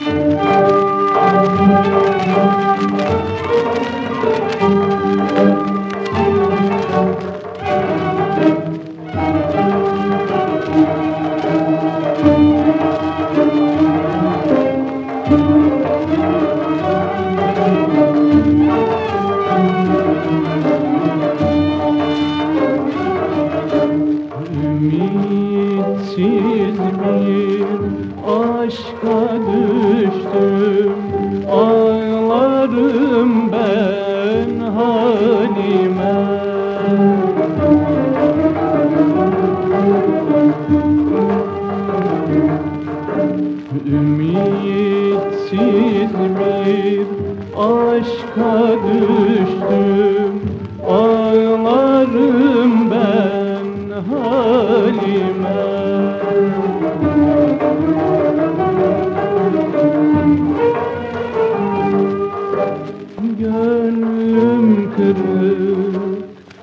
Ümitsiz aşka düştüm Ağlarım ben halime. Ümitsiz bir aşka düştüm Ağlarım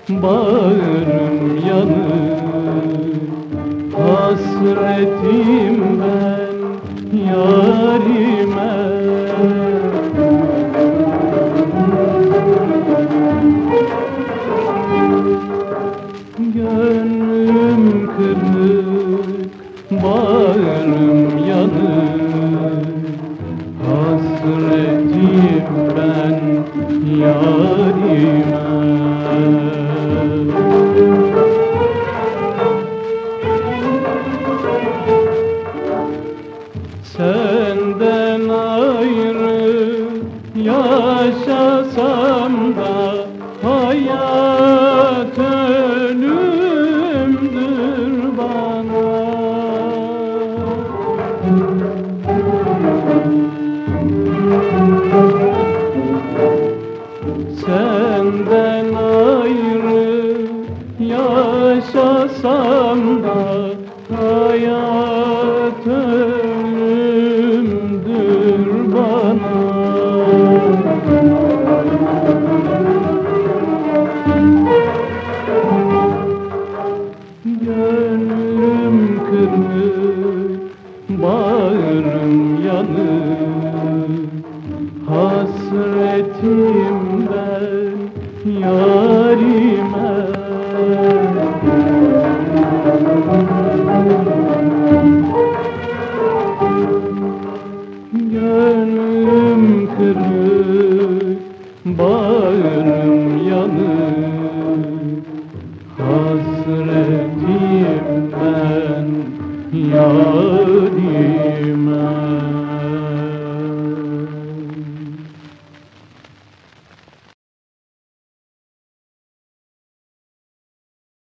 bağrım yanık. Hasretim ben yarime. Gönlüm kırık, bağrım yanık yaşasam da hayat ölümdür bana. Senden ayrı yaşasam da hayat bağrım yanık Hasretimden yarime. Gönlüm kırık, bağrım yanık yâdime